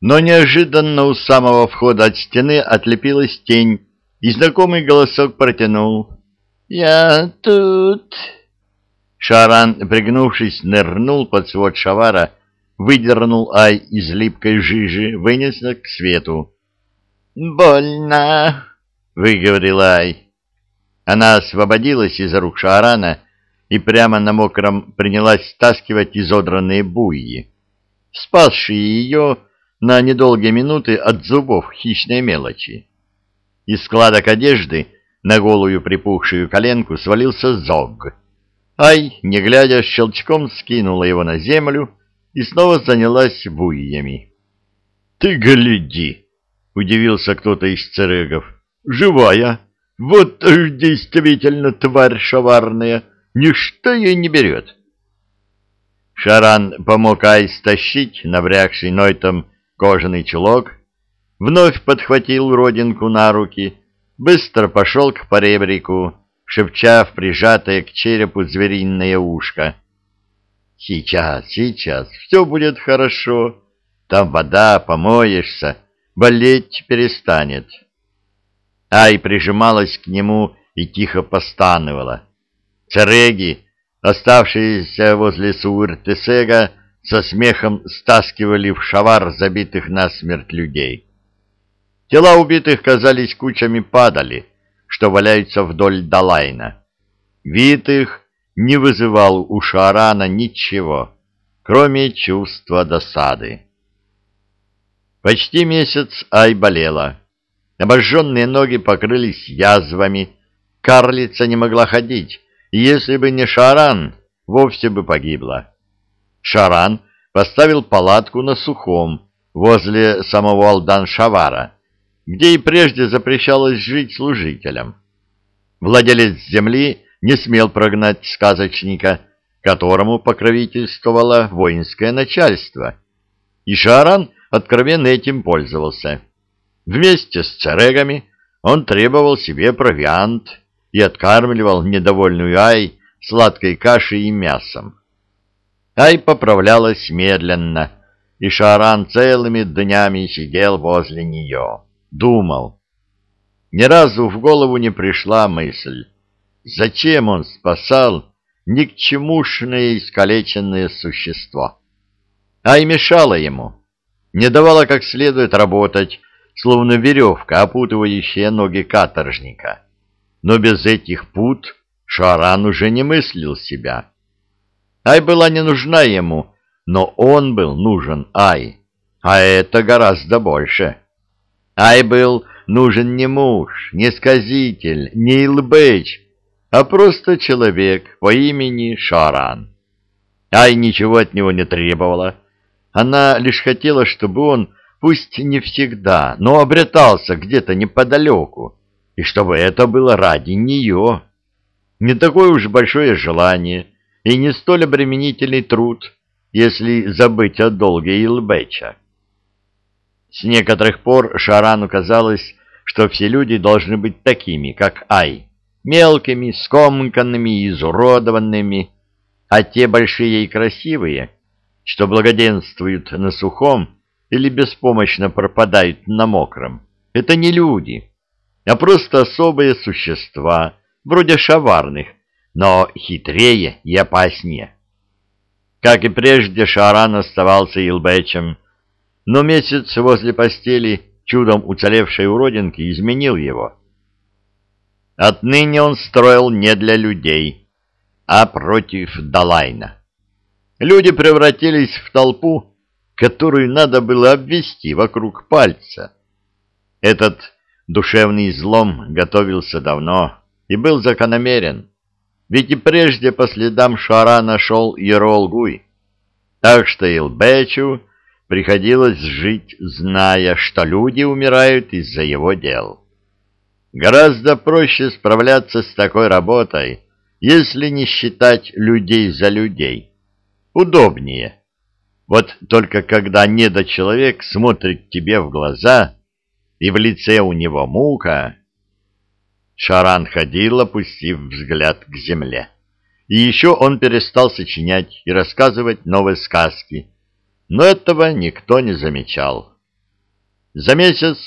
Но неожиданно у самого входа от стены отлепилась тень, и знакомый голосок протянул. «Я тут...» Шаран, пригнувшись, нырнул под свод шавара, выдернул Ай из липкой жижи, вынес к свету. «Больно!» — выговорила Ай. Она освободилась из рук Шарана и прямо на мокром принялась стаскивать изодранные буйи, спасшие ее на недолгие минуты от зубов хищной мелочи. Из складок одежды на голую припухшую коленку свалился зог. Ай, не глядя, щелчком скинула его на землю и снова занялась буйями. — Ты гляди! — удивился кто-то из церегов. — Живая! Вот действительно тварь шаварная! Ничто ей не берет! Шаран помог Ай стащить набрякший Нойтом кожаный чулок, вновь подхватил родинку на руки, быстро пошел к поребрику, шепча в прижатое к черепу звериное ушко. «Сейчас, сейчас, все будет хорошо. Там вода, помоешься, болеть перестанет». Ай прижималась к нему и тихо постанывала. Цареги, оставшиеся возле Суыртесега, со смехом стаскивали в шавар забитых насмерть людей. Тела убитых казались кучами падали, что валяются вдоль Далайна. Вид их не вызывал у Шарана ничего, кроме чувства досады. Почти месяц Ай болела. Обожженные ноги покрылись язвами, карлица не могла ходить, и если бы не Шаран, вовсе бы погибла. Шаран поставил палатку на сухом, возле самого Алдан-Шавара, где и прежде запрещалось жить служителям. Владелец земли не смел прогнать сказочника, которому покровительствовало воинское начальство, и Шаран откровенно этим пользовался. Вместе с царегами он требовал себе провиант и откармливал недовольную Ай сладкой кашей и мясом. Ай поправлялась медленно, и Шаран целыми днями сидел возле нее, думал. Ни разу в голову не пришла мысль, зачем он спасал никчемушное искалеченное существо. Ай мешала ему, не давала как следует работать, словно веревка, опутывающая ноги каторжника. Но без этих пут Шаран уже не мыслил себя. Ай была не нужна ему, но он был нужен Ай, а это гораздо больше. Ай был нужен не муж, не сказитель, не Илбэч, а просто человек по имени Шаран. Ай ничего от него не требовала. Она лишь хотела, чтобы он, пусть не всегда, но обретался где-то неподалеку, и чтобы это было ради нее. Не такое уж большое желание — и не столь обременительный труд, если забыть о долге Илбеча. С некоторых пор Шарану казалось, что все люди должны быть такими, как Ай, мелкими, скомканными и изуродованными, а те большие и красивые, что благоденствуют на сухом или беспомощно пропадают на мокром, это не люди, а просто особые существа, вроде шаварных, но хитрее и опаснее. Как и прежде, Шаран оставался Илбечем, но месяц возле постели чудом уцелевшей уродинки изменил его. Отныне он строил не для людей, а против Далайна. Люди превратились в толпу, которую надо было обвести вокруг пальца. Этот душевный излом готовился давно и был закономерен. Ведь и прежде по следам Шара нашел Еролгуй. Так что Илбечу приходилось жить, зная, что люди умирают из-за его дел. Гораздо проще справляться с такой работой, если не считать людей за людей. Удобнее. Вот только когда недочеловек смотрит тебе в глаза, и в лице у него мука, Шаран ходил, опустив взгляд к земле. И еще он перестал сочинять и рассказывать новые сказки. Но этого никто не замечал. За месяц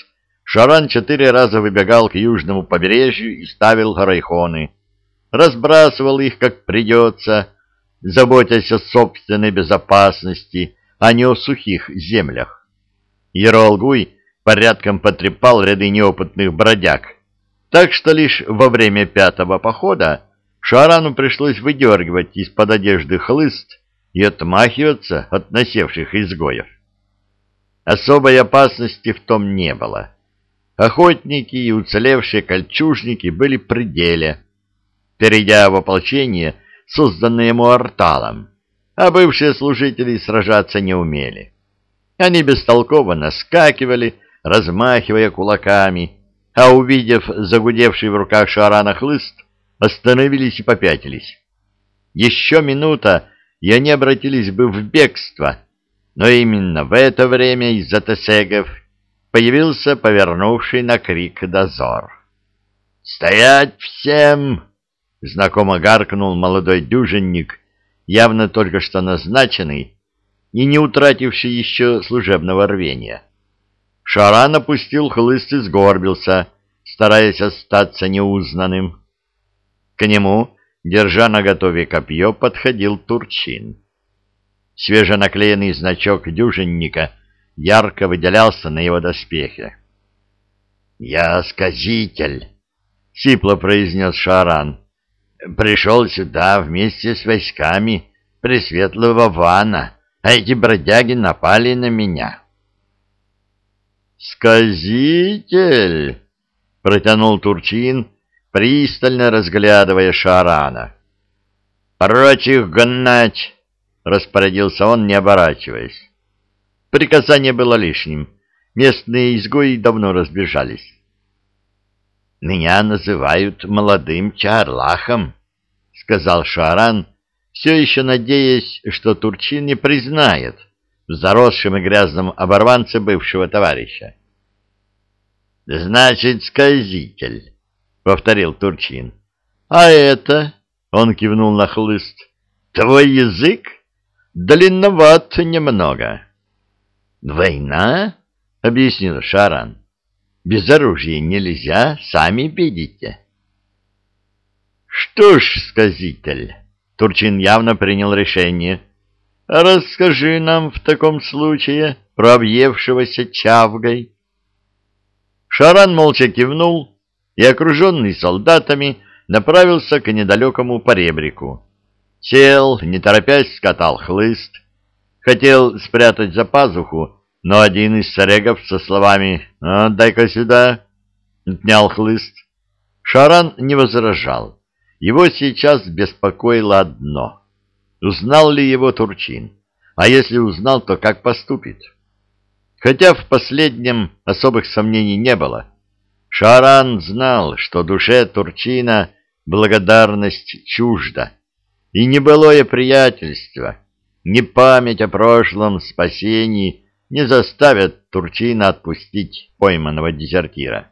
Шаран четыре раза выбегал к южному побережью и ставил райхоны. Разбрасывал их как придется, заботясь о собственной безопасности, а не о сухих землях. Еролгуй порядком потрепал ряды неопытных бродяг, так что лишь во время пятого похода Шарану пришлось выдергивать из-под одежды хлыст и отмахиваться от насевших изгоев. Особой опасности в том не было. Охотники и уцелевшие кольчужники были при деле, перейдя в ополчение, созданное Муарталом, а бывшие служители сражаться не умели. Они бестолково наскакивали, размахивая кулаками, а увидев загудевший в руках Шарана хлыст, остановились и попятились. Еще минута, и они обратились бы в бегство, но именно в это время из-за тесегов появился повернувший на крик дозор. «Стоять всем!» — знакомо гаркнул молодой дюжинник, явно только что назначенный и не утративший еще служебного рвения. Шаран опустил хлыст и сгорбился, стараясь остаться неузнанным. К нему, держа наготове копье, подходил Турчин. Свеженаклеенный значок дюжинника ярко выделялся на его доспехе. «Я сказитель», — сипло произнес Шаран. «Пришел сюда вместе с войсками Пресветлого Вана, а эти бродяги напали на меня». «Сказитель!» — протянул Турчин, пристально разглядывая Шарана. «Прочь их гнать!» — распорядился он, не оборачиваясь. Приказание было лишним. Местные изгои давно разбежались. «Меня называют молодым Чарлахом», — сказал Шаран, все еще надеясь, что Турчин не признает заросшем и грязном оборванце бывшего товарища. «Значит, сказитель», — повторил Турчин. «А это?» — он кивнул на хлыст. «Твой язык?» длинноват немного. Война, объяснил Шаран. Без оружия нельзя, сами видите. Что ж, сказитель, Турчин явно принял решение. Расскажи нам в таком случае про объевшегося чавгой. Шаран молча кивнул и, окруженный солдатами, направился к недалекому поребрику. Сел, не торопясь, скатал хлыст. Хотел спрятать за пазуху, но один из сарегов со словами «А, дай-ка сюда» отнял хлыст. Шаран не возражал. Его сейчас беспокоило одно. Узнал ли его Турчин? А если узнал, то как поступит? Хотя в последнем особых сомнений не было. Шаран знал, что душе Турчина благодарность чужда и не былое приятельство, ни память о прошлом спасении не заставят Турчина отпустить пойманного дезертира.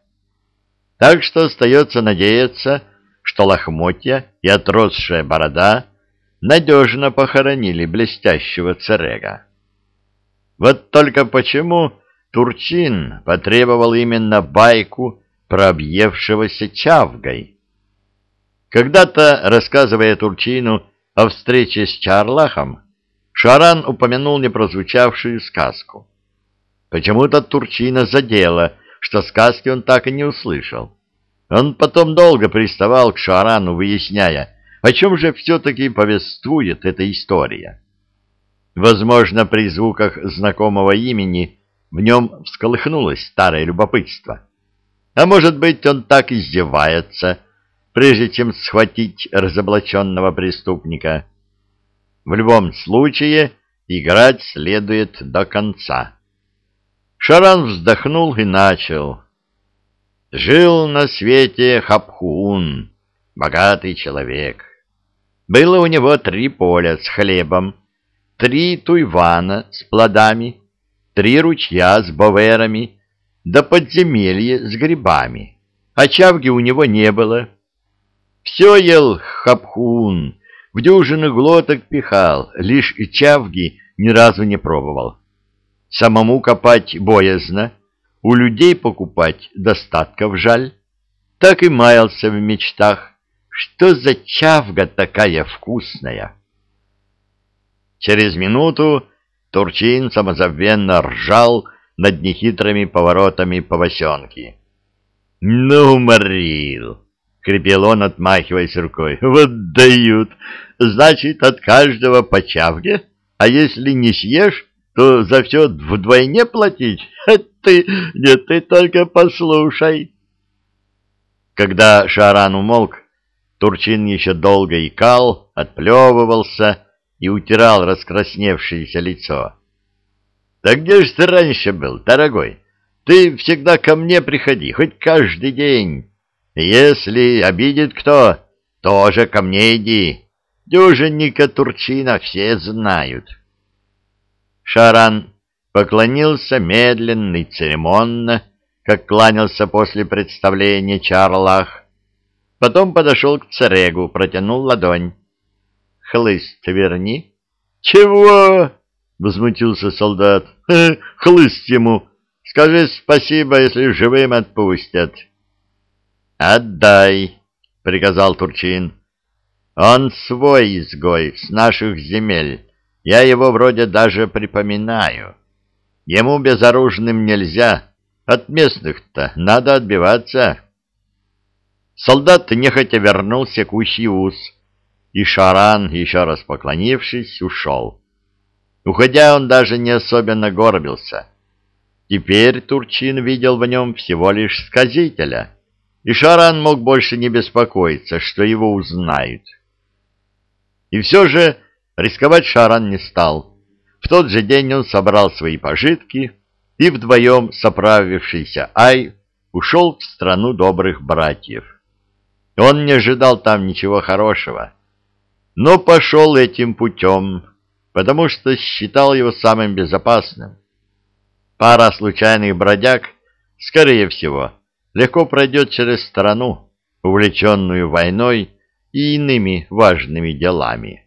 Так что остается надеяться, что лохмотья и отросшая борода надежно похоронили блестящего церега. Вот только почему Турчин потребовал именно байку про объевшегося чавгой? Когда-то, рассказывая Турчину о встрече с Чарлахом Шаран упомянул непрозвучавшую сказку. Почему-то Турчина задело, что сказки он так и не услышал. Он потом долго приставал к Шарану, выясняя, о чем же все-таки повествует эта история. Возможно, при звуках знакомого имени в нем всколыхнулось старое любопытство. А может быть, он так издевается, прежде чем схватить разоблаченного преступника. В любом случае, играть следует до конца. Шаран вздохнул и начал. Жил на свете Хапхун, богатый человек. Было у него три поля с хлебом, три туйвана с плодами, три ручья с боверами, да подземелье с грибами. А чавги у него не было, все ел хапхун, в дюжины глоток пихал, лишь и чавги ни разу не пробовал. Самому копать боязно, у людей покупать достатков жаль, так и маялся в мечтах, что за чавга такая вкусная. Через минуту Турчин самозабвенно ржал над нехитрыми поворотами повосенки. — Ну, Марил! — крепел он, отмахиваясь рукой. — Вот дают! Значит, от каждого по чавге, а если не съешь, то за все вдвойне платить? Ты, нет, ты только послушай. Когда Шаран умолк, Турчин еще долго икал, отплевывался и утирал раскрасневшееся лицо. — Да где ж ты раньше был, дорогой? Ты всегда ко мне приходи, хоть каждый день. Если обидит кто, тоже ко мне иди. Дюжинника Турчина все знают. Шаран поклонился медленно и церемонно, как кланялся после представления Чарлах. Потом подошел к царегу, протянул ладонь. — Хлыст верни. — Чего? — возмутился солдат. — Хлыст ему. Скажи спасибо, если живым отпустят. — Отдай, — приказал Турчин. — Он свой изгой, с наших земель. Я его вроде даже припоминаю. Ему безоружным нельзя, от местных-то надо отбиваться. Солдат нехотя вернулся к Ущиус, и Шаран, еще раз поклонившись, ушел. Уходя, он даже не особенно горбился. Теперь Турчин видел в нем всего лишь сказителя, и Шаран мог больше не беспокоиться, что его узнают. И все же рисковать Шаран не стал. В тот же день он собрал свои пожитки и вдвоем, соправившийся Ай, ушел в страну добрых братьев. Он не ожидал там ничего хорошего, но пошел этим путем, потому что считал его самым безопасным. Пара случайных бродяг, скорее всего, легко пройдет через страну, увлеченную войной и иными важными делами.